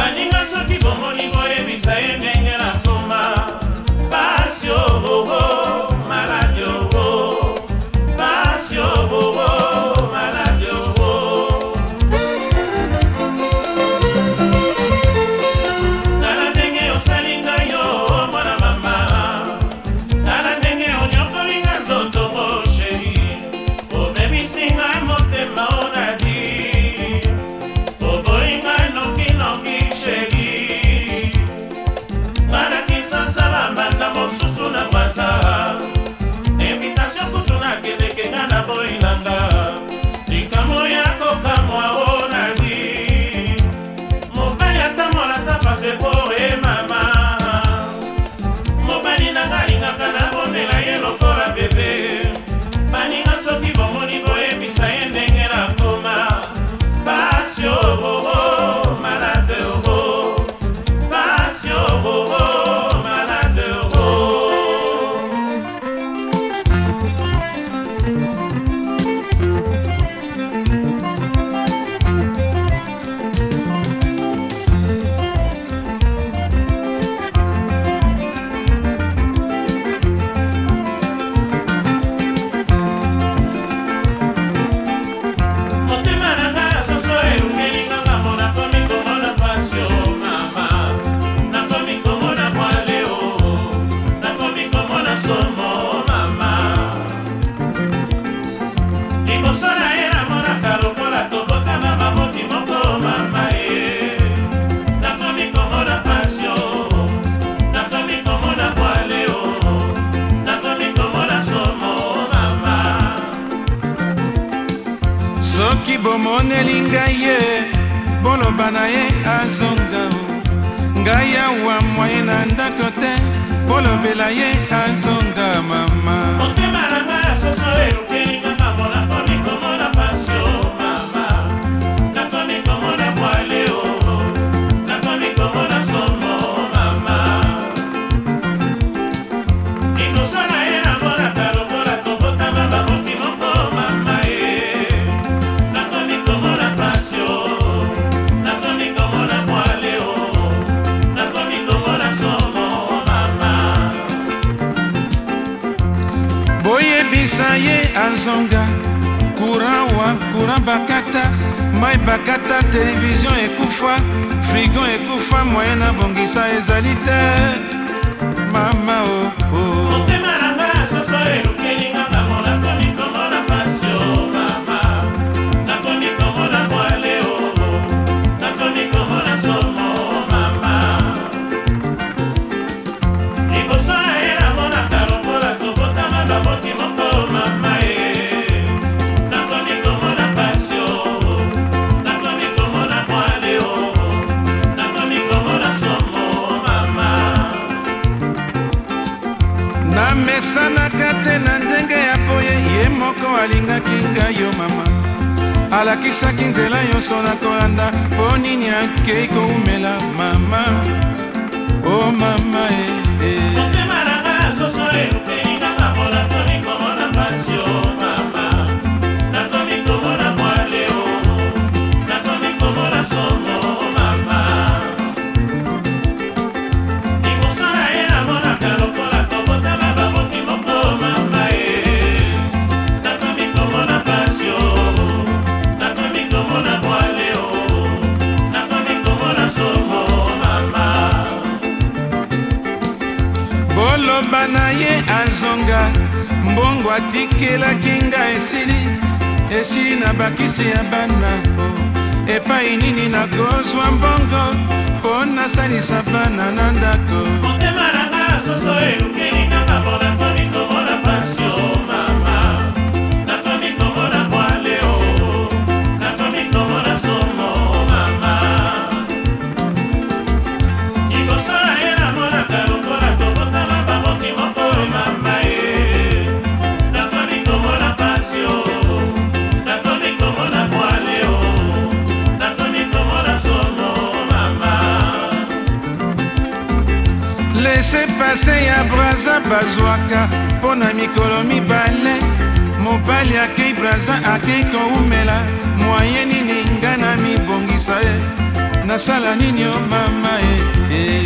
Bunny omoneli ngai ye boloba na ye azonga ngai awa mwaye na ndako te kolobela ye azonga mama eza ye azonga kuran wa kuran bakata mai bakata televizio ekufa frigo ekufa moye na bongisa ezali te mama o oh, oh. alakisaki nzela nyonso na kolanda mpo nini akei koumela mama o oh mama e aloba na ye azonga mbongo atikelaki nga esili esili na bakisi ya bana o epai nini nakozwa mbongo mpo nasalisa bana na ndako motema nanga soso elukeli pase ya braza bazwaka mpo na mikolo mibale mobali akei braza akei koumela mwaye eh. nini nga na mibongisa ye nasala nini o mama e, e.